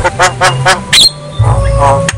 Oh,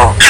Oh.